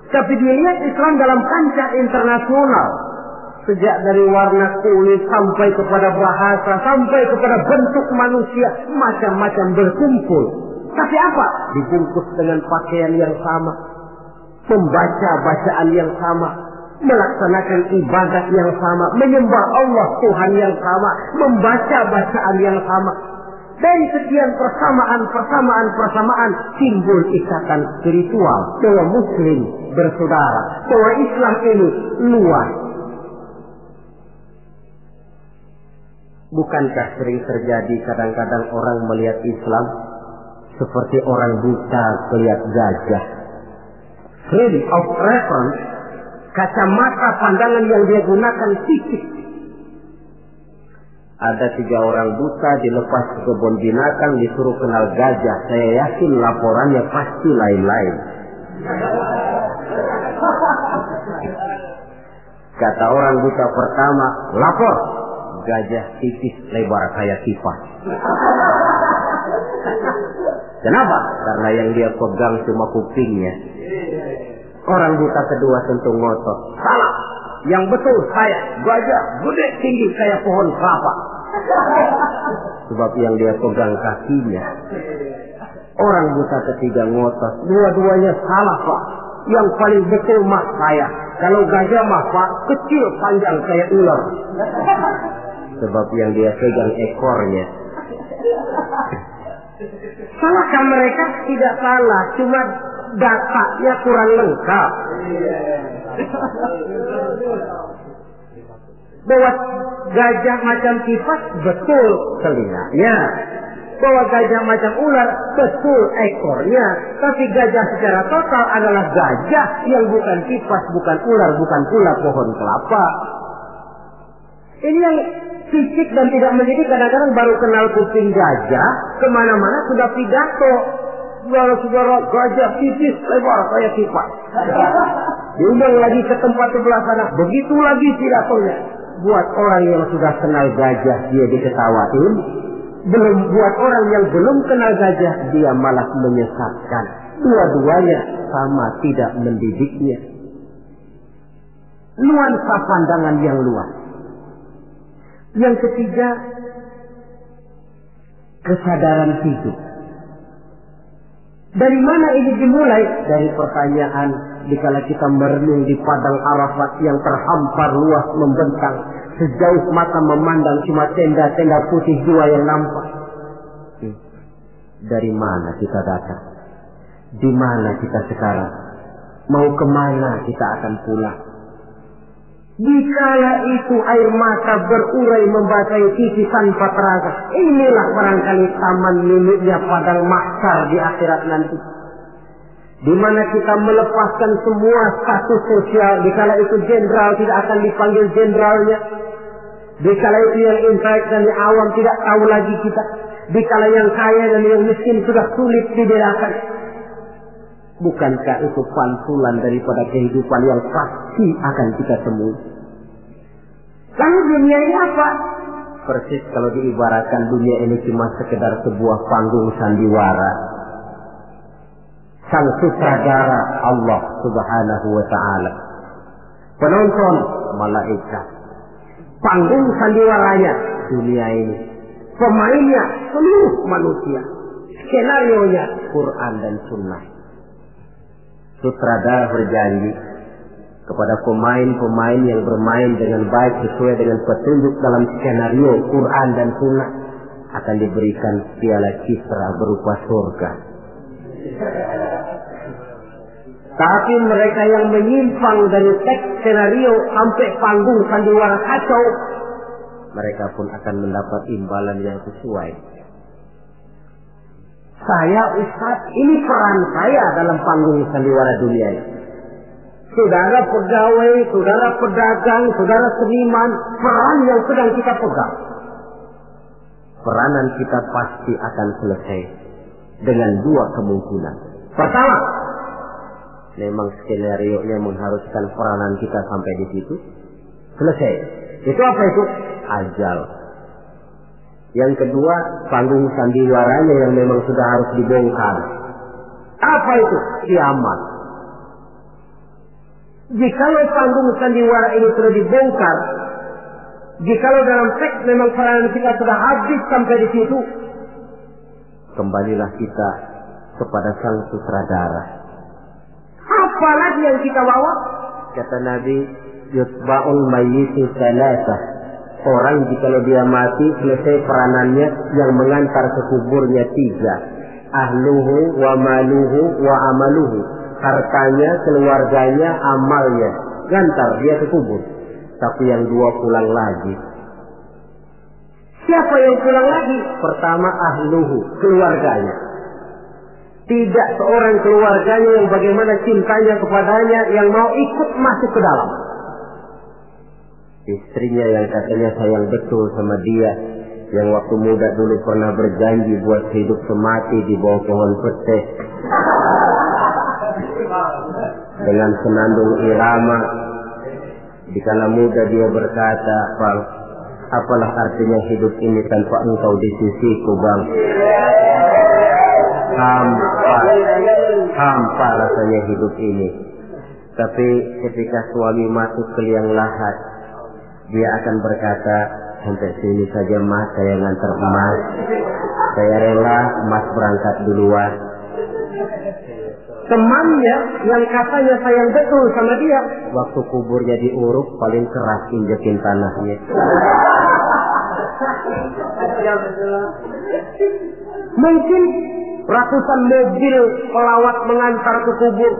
S1: Tapi dilihat Islam dalam kancah internasional. Sejak dari warna kulit sampai kepada bahasa, sampai kepada bentuk manusia, macam-macam berkumpul. Tapi apa? Dibungkus dengan pakaian yang sama. Membaca bacaan yang sama, melaksanakan ibadat yang sama, menyembah Allah Tuhan yang sama, membaca bacaan yang sama. Dari sekian persamaan, persamaan, persamaan timbul ikatan spiritual bahwa Muslim bersaudara, bahwa Islam ini luas. Bukankah sering terjadi kadang-kadang orang melihat Islam seperti orang buta melihat gajah? Frame of reference kacamata pandangan yang dia gunakan sipit. Ada tiga orang buta dilepas ke kebun binatang disuruh kenal gajah. Saya yakin laporannya pasti lain-lain. Kata orang buta pertama, lapor. Gajah tipis lebar kayak kipas. Kenapa? Karena yang dia pegang cuma kupingnya. Orang buta kedua tentu ngotot. Salah. Yang betul saya. Gajah gede tinggi kayak pohon kelapa. Sebab yang dia pegang kakinya. Orang buta ketiga ngotot. Dua-duanya salah pak. Yang paling betul mah saya. Kalau gajah mah pak kecil panjang kayak ular. Sebab yang dia pegang ekornya. Salahkah mereka? Tidak salah. Cuma datanya kurang lengkap. Bahwa gajah macam kipas betul telinganya. Bahwa gajah macam ular betul ekornya. Tapi gajah secara total adalah gajah yang bukan kipas, bukan ular, bukan pula pohon kelapa. Ini yang fisik dan tidak menjadi kadang-kadang baru kenal kuping gajah, ke mana-mana sudah pidato saudara-saudara gajah tipis lebar kayak kipas. Diundang lagi ke tempat sebelah sana, begitu lagi pidatonya. Buat orang yang sudah kenal gajah dia diketawain, belum buat orang yang belum kenal gajah dia malah menyesatkan. Dua-duanya sama tidak mendidiknya. Nuansa pandangan yang luas. Yang ketiga, kesadaran hidup. Dari mana ini dimulai? Dari pertanyaan dikala kita merenung di padang Arafat yang terhampar luas membentang. Sejauh mata memandang cuma tenda-tenda putih dua yang nampak. Hmm. Dari mana kita datang? Di mana kita sekarang? Mau ke mana kita akan pulang? Dikala itu air mata berurai membasahi titi tanpa terasa. Inilah barangkali taman miliknya padang mahsyar di akhirat nanti. di mana kita melepaskan semua status sosial, dikala itu jenderal tidak akan dipanggil jenderalnya, dikala itu yang intelek dan yang awam tidak tahu lagi kita, dikala yang kaya dan yang miskin sudah sulit dibedakan. Bukankah itu pantulan daripada kehidupan yang pasti akan kita temui? Lalu dunia ini apa? Persis kalau diibaratkan dunia ini cuma sekedar sebuah panggung sandiwara sang sutradara Allah Subhanahu wa taala. Penonton malaikat. Panggung sandiwaranya dunia ini. Pemainnya seluruh manusia. Skenario-nya Quran dan Sunnah. Sutradara berjanji kepada pemain-pemain yang bermain dengan baik sesuai dengan petunjuk dalam skenario Quran dan Sunnah akan diberikan piala citra berupa surga. Tapi mereka yang menyimpang dari teks skenario sampai panggung sandiwara kacau, mereka pun akan mendapat imbalan yang sesuai. Saya Ustaz, ini peran saya dalam panggung sandiwara dunia ini. Saudara pegawai, saudara pedagang, saudara seniman, peran yang sedang kita pegang. Peranan kita pasti akan selesai dengan dua kemungkinan. Pertama, memang skenario nya mengharuskan peranan kita sampai di situ. Selesai. Itu apa itu? Ajal. Yang kedua, panggung sandiwaranya yang memang sudah harus dibongkar. Apa itu? Kiamat. Jikalau panggung sandiwara ini sudah dibongkar, jikalau dalam teks memang peranan kita sudah habis sampai di situ, kembalilah kita kepada sang sutradara. Apa lagi yang kita bawa? Kata Nabi, yutba'ul mayyitu salasa. Orang jika dia mati selesai peranannya yang mengantar ke kuburnya tiga. Ahluhu wa maluhu wa amaluhu. Hartanya, keluarganya, amalnya. Gantar dia ke kubur. Tapi yang dua pulang lagi. Siapa yang pulang lagi? Pertama ahluhu, keluarganya. Tidak seorang keluarganya yang bagaimana cintanya kepadanya yang mau ikut masuk ke dalam. Istrinya yang katanya sayang betul sama dia. Yang waktu muda dulu pernah berjanji buat hidup semati di bawah pohon pete. Dengan senandung irama. Di kala muda dia berkata, Bang, apalah artinya hidup ini tanpa engkau di sisiku, Bang. Hampa, hampa rasanya hidup ini. Tapi ketika suami masuk ke liang lahat, dia akan berkata, sampai sini saja mas, saya ngantar emas. Saya rela emas berangkat duluan. Temannya yang katanya sayang betul sama dia, waktu kuburnya diuruk paling keras injekin tanahnya. Mungkin ratusan mobil pelawat mengantar ke kubur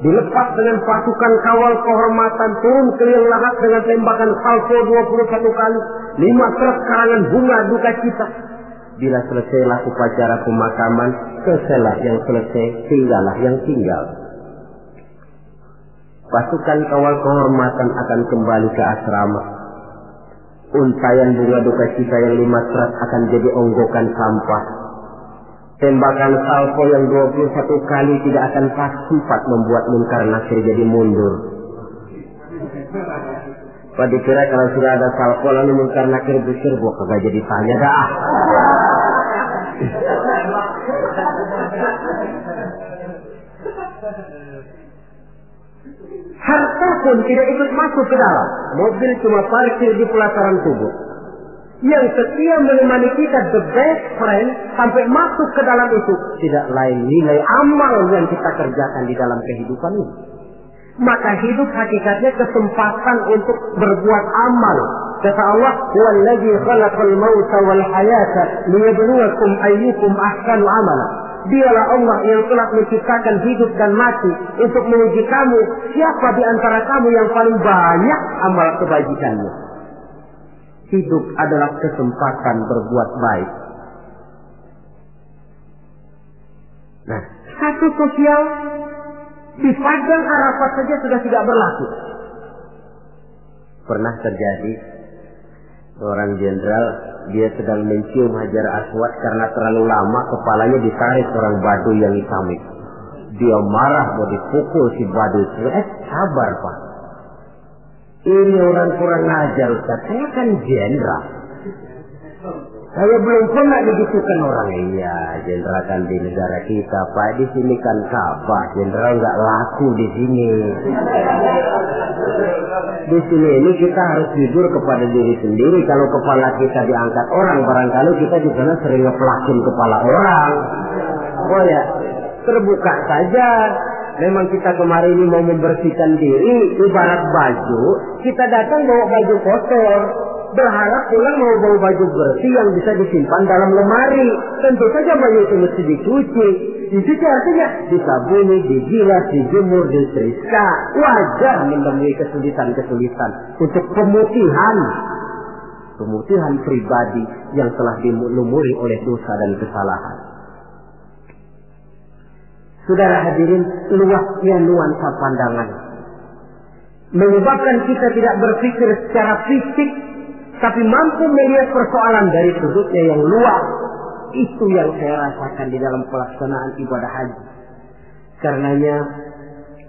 S1: dilepas dengan pasukan kawal kehormatan turun ke liang lahat dengan tembakan salvo 21 kali lima truk karangan bunga duka cita. Bila selesailah upacara pemakaman selesailah yang selesai tinggallah yang tinggal. Pasukan kawal kehormatan akan kembali ke asrama. Untayan bunga duka cita yang lima truk akan jadi onggokan sampah Tembakan salvo yang 21 kali tidak akan pas sempat membuat munkar nakir jadi mundur. Pada kira kalau sudah ada salvo lalu munkar nakir berkir, gua kagak jadi tanya dah. Harta pun tidak ikut masuk ke dalam. Mobil cuma parkir di pelataran tubuh yang setia menemani kita the best friend sampai masuk ke dalam itu tidak lain nilai amal yang kita kerjakan di dalam kehidupan ini. Maka hidup hakikatnya kesempatan untuk berbuat amal. Kata Allah, "Wallazi khalaqal mauta wal hayata liyabluwakum ayyukum ahsanu amala." Dialah Allah yang telah menciptakan hidup dan mati untuk menguji kamu siapa di antara kamu yang paling banyak amal kebajikannya hidup adalah kesempatan berbuat baik. Nah, satu sosial Di padang Arafat saja sudah tidak berlaku. Pernah terjadi seorang jenderal dia sedang mencium Hajar Aswad karena terlalu lama kepalanya ditarik orang badu yang hitam Dia marah mau dipukul si badu. Eh, sabar pak. Ini orang kurang ajar Ustaz. Saya kan jenderal. Saya belum pernah digitukan orang. Iya, jenderal kan di negara kita, Pak. Di sini kan Ka'bah. Jenderal nggak laku di sini. Di sini ini kita harus jujur kepada diri sendiri. Kalau kepala kita diangkat orang, barangkali kita di sana sering ngepelakin kepala orang. Oh ya, terbuka saja. Memang kita kemarin ini mau membersihkan diri, ibarat baju, kita datang bawa baju kotor berharap pulang mau bawa baju bersih yang bisa disimpan dalam lemari. Tentu saja baju itu mesti dicuci. Dicuci artinya disabuni, digilas, dijemur, disetrika. Wajar menemui kesulitan-kesulitan untuk pemutihan. Pemutihan pribadi yang telah dilumuri oleh dosa dan kesalahan. Saudara hadirin, luasnya nuansa pandangan menyebabkan kita tidak berpikir secara fisik tapi mampu melihat persoalan dari sudutnya yang luas. Itu yang saya rasakan di dalam pelaksanaan ibadah haji. Karenanya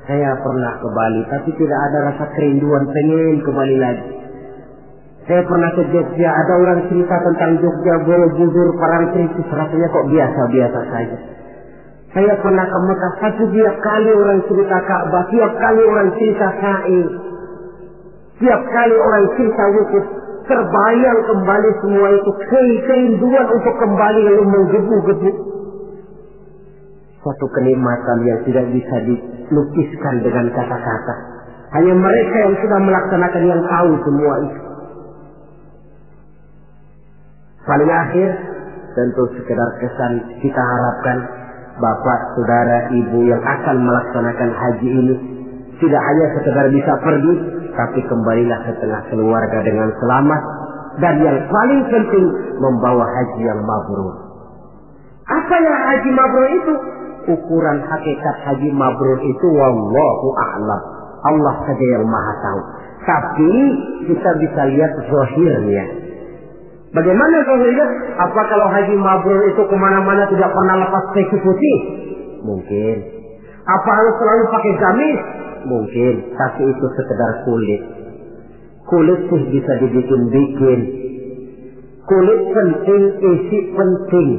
S1: saya pernah ke Bali, tapi tidak ada rasa kerinduan pengen ke Bali lagi. Saya pernah ke Jogja, ada orang cerita tentang Jogja, Borobudur, Parangtritis, rasanya kok biasa-biasa saja. Saya pernah ke Mekah, satu tiap kali orang cerita Ka'bah, tiap kali orang cerita Sa'i, tiap kali orang cerita wukuf, terbayang kembali semua itu. Keinduan untuk kembali lalu menggebu-gebu. Suatu kenikmatan yang tidak bisa dilukiskan dengan kata-kata. Hanya mereka yang sudah melaksanakan yang tahu semua itu. Paling akhir tentu sekedar kesan kita harapkan bapak, saudara, ibu yang akan melaksanakan haji ini tidak hanya sekedar bisa pergi, tapi kembalilah ke tengah keluarga dengan selamat dan yang paling penting membawa haji yang mabrur. Apa yang haji mabrur itu? Ukuran hakikat haji mabrur itu wallahu a'lam. Allah saja yang maha tahu. Tapi kita bisa lihat zahirnya. Bagaimana zahirnya? Apa kalau haji mabrur itu ke mana-mana tidak pernah lepas peci putih? Mungkin. Apa harus selalu pakai gamis? Mungkin, tapi itu sekedar kulit. Kulit sih bisa dibikin-bikin. Kulit penting, isi penting.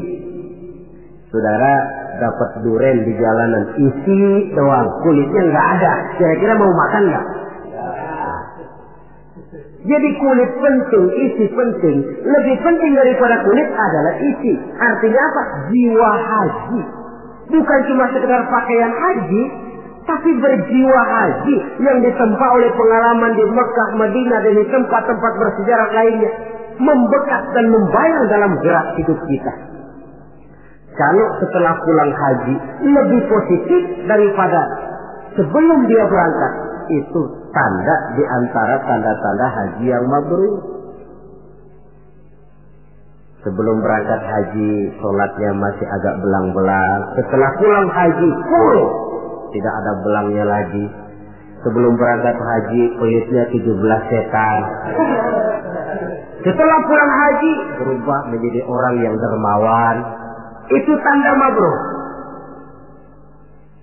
S1: Saudara dapat duren di jalanan, isi doang, kulitnya nggak ada. Kira-kira mau makan nggak? Jadi kulit penting, isi penting. Lebih penting daripada kulit adalah isi. Artinya apa? Jiwa haji. Bukan cuma sekedar pakaian haji, tapi berjiwa haji yang ditempa oleh pengalaman di Mekah, Madinah dan di tempat-tempat bersejarah lainnya membekas dan membayang dalam gerak hidup kita. Kalau setelah pulang haji lebih positif daripada sebelum dia berangkat, itu tanda di antara tanda-tanda haji yang mabrur. Sebelum berangkat haji, sholatnya masih agak belang-belang. Setelah pulang haji, full tidak ada belangnya lagi. Sebelum berangkat haji, kulitnya 17 setan. Setelah pulang haji, berubah menjadi orang yang dermawan. Itu tanda mabrur.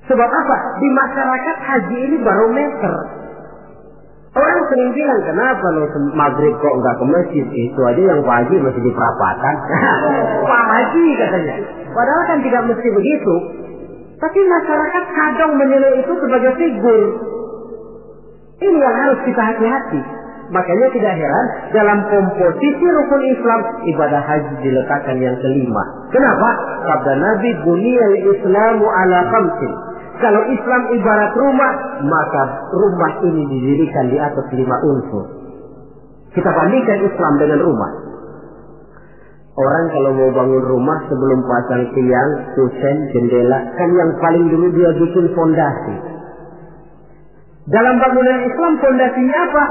S1: Sebab apa? Di masyarakat haji ini barometer. Orang sering bilang, kenapa lo maghrib kok nggak ke masjid? Itu aja yang haji masih di perapatan. Pak Haji katanya. Padahal kan tidak mesti begitu. Tapi masyarakat kadang menilai itu sebagai figur. Ini yang harus kita hati-hati. Makanya tidak heran dalam komposisi rukun Islam ibadah haji diletakkan yang kelima. Kenapa? Sabda Nabi buniyal Islamu ala khamsin. Kalau Islam ibarat rumah, maka rumah ini didirikan di atas lima unsur. Kita bandingkan Islam dengan rumah. Orang kalau mau bangun rumah sebelum pasang tiang, kusen, jendela, kan yang paling dulu dia bikin fondasi. Dalam bangunan Islam fondasinya apa?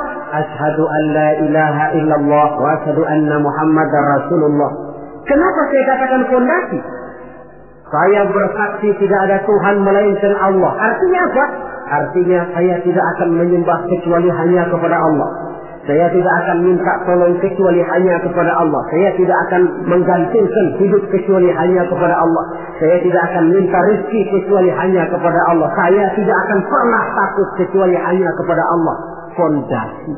S1: Ashadu an la ilaha illallah wa ashadu anna Muhammad Rasulullah. Kenapa saya katakan fondasi? Saya bersaksi tidak ada Tuhan melainkan Allah. Artinya apa? Artinya saya tidak akan menyembah kecuali hanya kepada Allah. Saya tidak akan minta tolong kecuali hanya kepada Allah. Saya tidak akan menggantungkan hidup kecuali hanya kepada Allah. Saya tidak akan minta rezeki kecuali hanya kepada Allah. Saya tidak akan pernah takut kecuali hanya kepada Allah. Fondasi.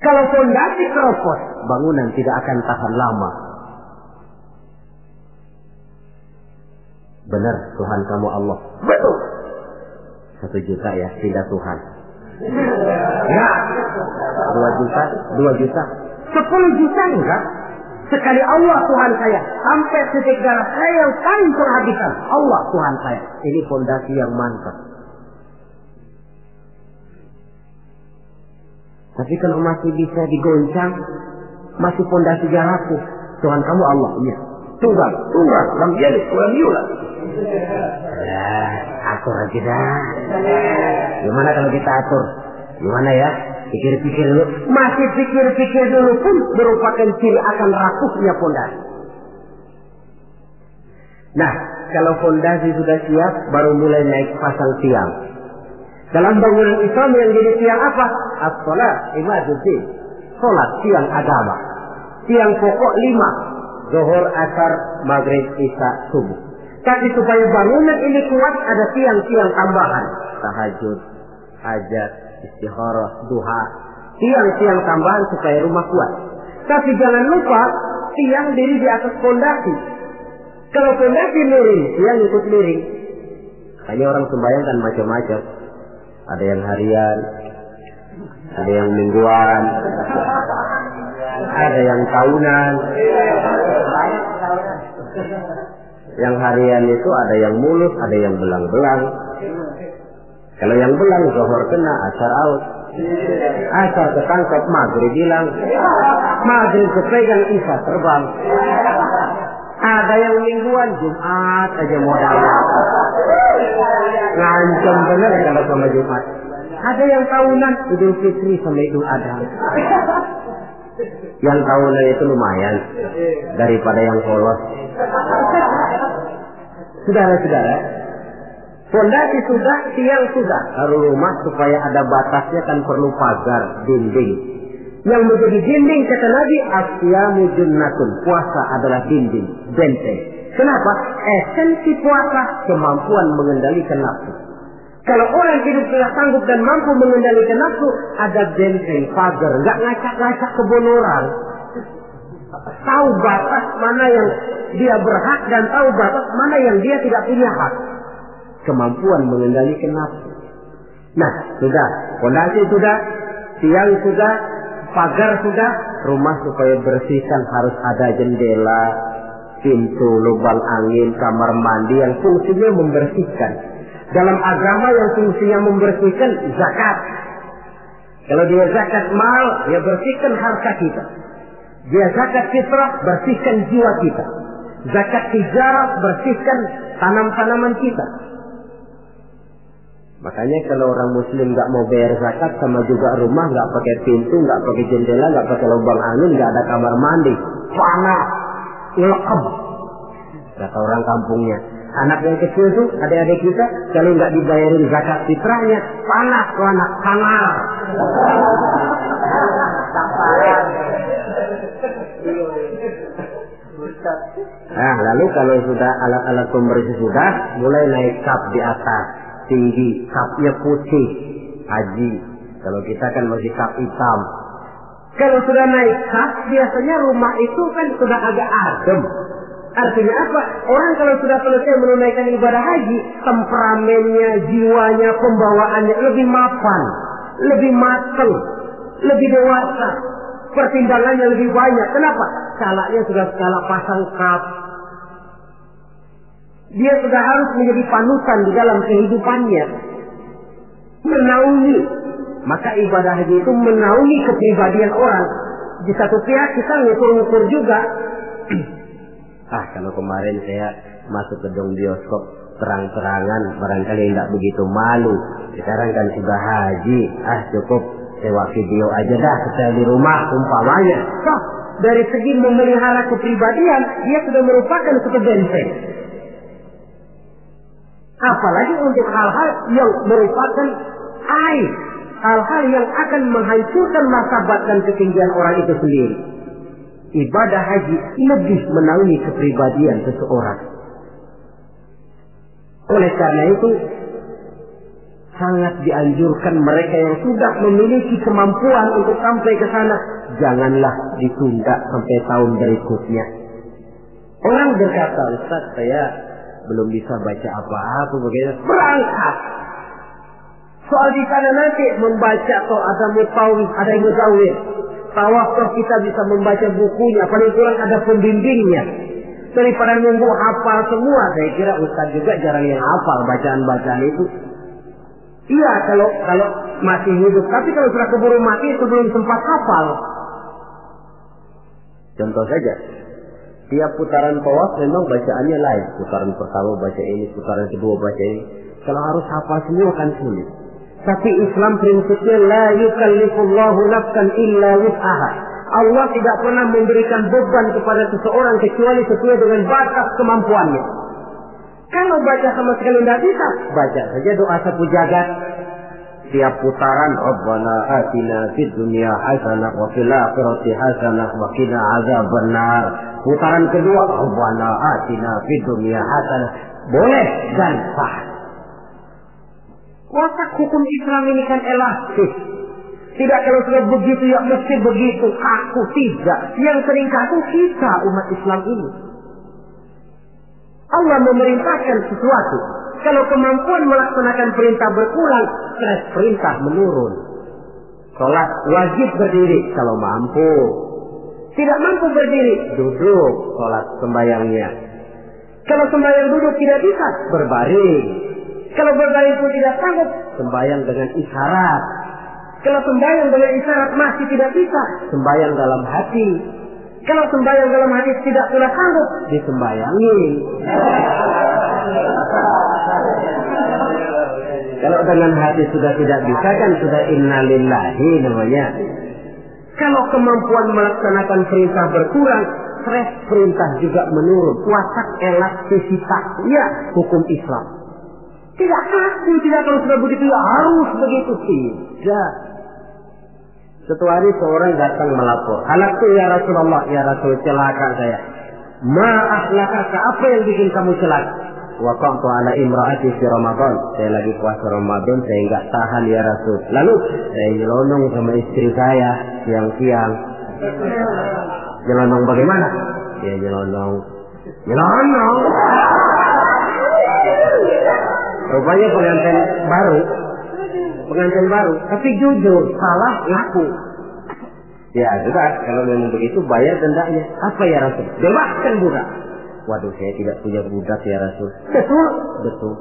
S1: Kalau fondasi keropos, bangunan tidak akan tahan lama. Benar Tuhan kamu Allah. Betul. Satu juta ya, tidak Tuhan. Ya. Dua juta, dua juta. Sepuluh juta enggak. Sekali Allah Tuhan saya. Sampai titik darah saya yang paling. Allah Tuhan saya. Ini fondasi yang mantap. Tapi kalau masih bisa digoncang, masih fondasi rapuh. Tuhan kamu Allah. Iya. Tunggal, tunggal, lam yalid, walam yulad. Ya, atur aja dah. Gimana kalau kita atur? Gimana ya? Pikir-pikir dulu. Masih pikir-pikir dulu pun merupakan ciri akan rapuhnya fondasi. Nah, kalau fondasi sudah siap, baru mulai naik pasang tiang. Dalam bangunan Islam yang jadi tiang apa? As-salat, imaduddin. Salat, tiang agama. Tiang pokok lima. Zuhur, asar, maghrib, isya, subuh. Tapi supaya bangunan ini kuat ada tiang-tiang tambahan. Tahajud, hajat, istikharah, duha. Tiang-tiang tambahan supaya rumah kuat. Tapi jangan lupa tiang diri di atas fondasi. Kalau fondasi miring, tiang ikut miring. Hanya orang sembahyang kan macam-macam. Ada yang harian, ada yang mingguan, ada yang tahunan. Yang harian itu ada yang mulus, ada yang belang-belang. Kalau yang belang zohor kena, asar out. Asar ketangkap, maghrib bilang. Maghrib kepegang, isya terbang. Ada yang mingguan, Jumat aja modal. Ngancam bener kalau sama Jumat. Ada yang tahunan, Idul Fitri sama Idul Adha. Yang tahunan itu lumayan daripada yang polos. Saudara-saudara, fondasi sudah, tiang sudah. Kalau rumah supaya ada batasnya kan perlu pagar, dinding. Yang menjadi dinding kata Nabi, asyamu junnatun. Puasa adalah dinding, benteng. Kenapa? Esensi puasa kemampuan mengendalikan nafsu. Kalau orang hidup tidak sanggup dan mampu mengendalikan nafsu, ada benteng, pagar, nggak ngacak-ngacak kebun orang. Tahu batas mana yang dia berhak dan tahu batas mana yang dia tidak punya hak. Kemampuan mengendalikan nafsu. Nah, sudah. Fondasi sudah. Tiang sudah. Pagar sudah. Rumah supaya bersihkan harus ada jendela. Pintu, lubang angin, kamar mandi yang fungsinya membersihkan. Dalam agama yang fungsinya membersihkan zakat. Kalau dia zakat mal, dia bersihkan harta kita. Dia zakat fitrah, bersihkan jiwa kita. Zakat tijarah, bersihkan tanam-tanaman kita. Makanya kalau orang muslim nggak mau bayar zakat sama juga rumah nggak pakai pintu, nggak pakai jendela, nggak pakai lubang angin, nggak ada kamar mandi, panas, lekam. Kata orang kampungnya. Anak yang kecil tuh, adik-adik kita, kalau nggak dibayarin zakat fitrahnya, panas tuh anak, panas. Nah, lalu kalau sudah alat-alat pembersih sudah, mulai naik kap di atas, tinggi, kapnya putih, haji. Kalau kita kan masih kap hitam. Kalau sudah naik kap, biasanya rumah itu kan sudah agak adem. Artinya apa? Orang kalau sudah selesai menunaikan ibadah haji, temperamennya, jiwanya, pembawaannya lebih mapan, lebih matang, lebih dewasa, pertimbangannya lebih banyak. Kenapa? Skalanya sudah skala pasang kap. Dia sudah harus menjadi panutan di dalam kehidupannya. Menaungi. Maka ibadah haji itu menaungi kepribadian orang. Di satu pihak kita ngukur-ngukur juga. ah kalau kemarin saya masuk ke dong bioskop terang-terangan barangkali tidak begitu malu. Sekarang kan sudah haji. Ah cukup sewa video aja dah kita di rumah umpamanya. Sah, dari segi memelihara kepribadian, dia sudah merupakan benteng. Apalagi untuk hal-hal yang merupakan aib. Hal-hal yang akan menghancurkan martabat dan ketinggian orang itu sendiri. Ibadah haji lebih menaungi kepribadian seseorang. Oleh karena itu, sangat dianjurkan mereka yang sudah memiliki kemampuan untuk sampai ke sana, janganlah ditunda sampai tahun berikutnya. Orang berkata, Ustaz, saya belum bisa baca apa-apa begitu. Berangkat. Soal di sana nanti membaca atau ada mutawif, ada yang mutawif. Tawaf kita bisa membaca bukunya, paling kurang ada pembimbingnya. Daripada nunggu hafal semua, saya kira Ustaz juga jarang yang hafal bacaan-bacaan itu. Iya kalau kalau masih hidup, tapi kalau sudah keburu mati sebelum sempat hafal. Contoh saja, tiap putaran tawaf memang bacaannya lain. Putaran pertama baca ini, putaran kedua baca ini. Kalau harus hafal semua kan sulit. Tapi Islam prinsipnya la yukallifullahu nafsan illa wus'aha. Allah tidak pernah memberikan beban kepada seseorang kecuali sesuai dengan batas kemampuannya. Kalau baca sama sekali tidak bisa, baca saja doa sapu jagat. Tiap putaran Rabbana atina fid dunya hasanah wa fil akhirati hasanah wa qina azabannar. Putaran kedua Rabbana atina fid dunya hasanah. Boleh dan sah. Watak hukum Islam ini kan elastis. Tidak kalau sudah begitu ya mesti begitu. Aku tidak. Yang sering kaku kita umat Islam ini. Allah memerintahkan sesuatu. Kalau kemampuan melaksanakan perintah berkurang, stres perintah menurun. Sholat wajib berdiri kalau mampu. Tidak mampu berdiri, duduk sholat sembayangnya. Kalau sembayang duduk tidak bisa, berbaring. Kalau berbaring pun tidak sanggup, sembayang dengan isyarat. Kalau sembayang dengan isyarat masih tidak bisa, sembayang dalam hati. Kalau sembahyang dalam hati tidak pula sanggup, disembayangi. Kalau dengan hati sudah tidak bisa kan sudah innalillahi namanya. Kalau kemampuan melaksanakan perintah berkurang, stres perintah juga menurun. Watak elastisitas. Ya, hukum Islam. Tidak kaku, tidak kalau sudah begitu ya harus begitu. Tidak. Satu hari seorang datang melapor. Anakku ya Rasulullah, ya Rasul celaka saya. Ma ahlaka, apa yang bikin kamu celaka? Waqamtu ala imraati fi Ramadan. Saya lagi puasa Ramadan, saya enggak tahan ya Rasul. Lalu saya nyelonong sama istri saya siang-siang. Nyelonong bagaimana? Ya nyelonong. Nyelonong. Rupanya pengantin baru. Pengantin baru. Tapi jujur, salah ngaku. Ya sudah, kalau memang begitu bayar dendanya. Apa ya Rasul? Bebaskan budak. Waduh, saya tidak punya budak ya Rasul. Betul? Betul.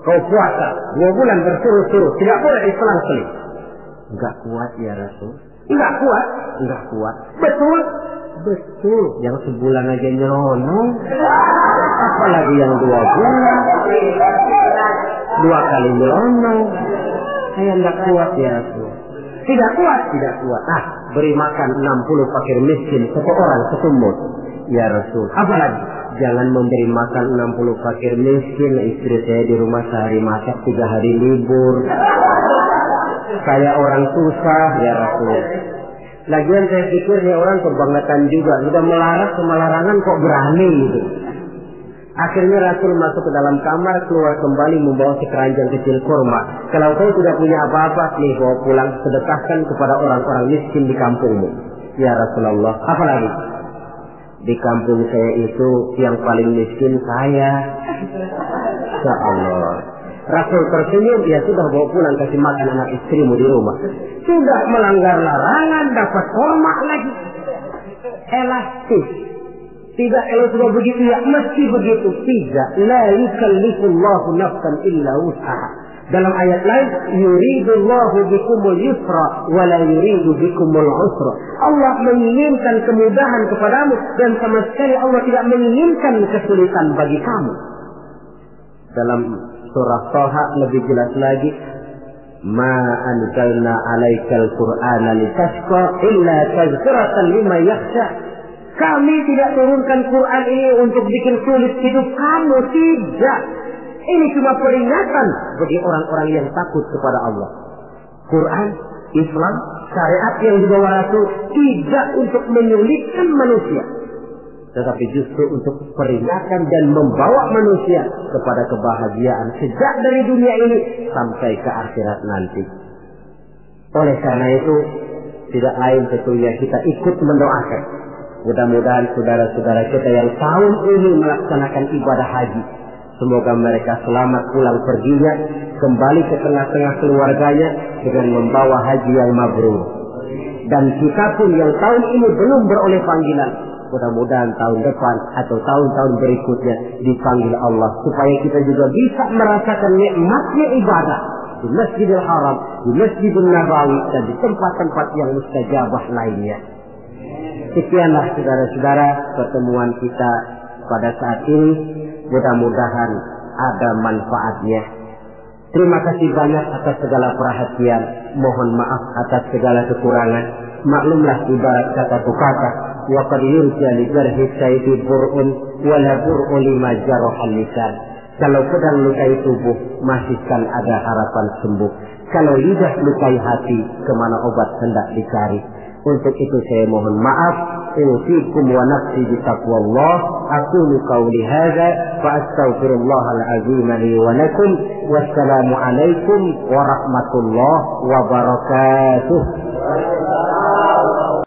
S1: Kau puasa dua bulan bersuruh-suruh, tidak boleh diselang-seling. Enggak kuat ya Rasul. Enggak kuat? Enggak kuat. Betul? Betul. Yang sebulan aja nyelonong. Apalagi yang dua bulan. Dua kali nyelonong. Saya enggak kuat ya Rasul. Tidak kuat, tidak kuat. Ah, beri makan 60 fakir miskin satu orang setumut. Ya Rasul. Apalagi? Jangan memberi makan 60 fakir miskin. Istri saya di rumah sehari masak, tiga hari libur. Saya orang susah, ya Rasul. Lagian saya pikir nih orang kebangetan juga. Sudah melarang kemalarangan kok berani gitu. Akhirnya Rasul masuk ke dalam kamar, keluar kembali membawa sekeranjang kecil kurma. Kalau kau tidak punya apa-apa, nih bawa pulang, sedekahkan kepada orang-orang miskin di kampungmu. Ya Rasulullah, apa lagi? Di kampung saya itu yang paling miskin saya. Ya Allah. Rasul tersenyum, ya sudah bawa pulang kasih makan anak istrimu di rumah. Sudah melanggar larangan, dapat hormat lagi. Elastis. Tidak kalau sudah begitu ya mesti begitu. Tidak. La yukallifullahu nafsan illa wus'aha. Dalam ayat lain, yuridullahu bikumul yusra wa la yuridu bikumul usra. Allah menginginkan kemudahan kepadamu dan sama sekali Allah tidak menginginkan kesulitan bagi kamu. Dalam surah Toha lebih jelas lagi, Ma anzalna alaikal Qur'ana litashqa illa tazkiratan lima yakhsha Kami tidak turunkan Quran ini untuk bikin sulit hidup kamu. Tidak. Ini cuma peringatan bagi orang-orang yang takut kepada Allah. Quran, Islam, syariat yang dibawa Rasul tidak untuk menyulitkan manusia. Tetapi justru untuk peringatan dan membawa manusia kepada kebahagiaan sejak dari dunia ini sampai ke akhirat nanti. Oleh karena itu, tidak lain tentunya kita ikut mendoakan. Mudah-mudahan saudara-saudara kita yang tahun ini melaksanakan ibadah haji. Semoga mereka selamat pulang perginya, kembali ke tengah-tengah keluarganya dengan membawa haji yang mabrur. Dan kita pun yang tahun ini belum beroleh panggilan, mudah-mudahan tahun depan atau tahun-tahun berikutnya dipanggil Allah supaya kita juga bisa merasakan nikmatnya ibadah di Masjidil Haram, di Masjidil Nabawi dan di tempat-tempat yang mustajabah lainnya. Sekianlah saudara-saudara pertemuan kita pada saat ini. Mudah-mudahan ada manfaatnya. Terima kasih banyak atas segala perhatian. Mohon maaf atas segala kekurangan. Maklumlah ibarat kata pepatah. Wa qad yurja li jarhi sayfi bur'un wa la bur'u lima jarahal lisan. Kalau pedang lukai tubuh, masih kan ada harapan sembuh. Kalau lidah lukai hati, ke mana obat hendak dicari. untuk itu saya mohon maaf. أوصيكم ونفسي بتقوى الله أقول قولي هذا وأستغفر الله العظيم لي ولكم والسلام عليكم ورحمة الله وبركاته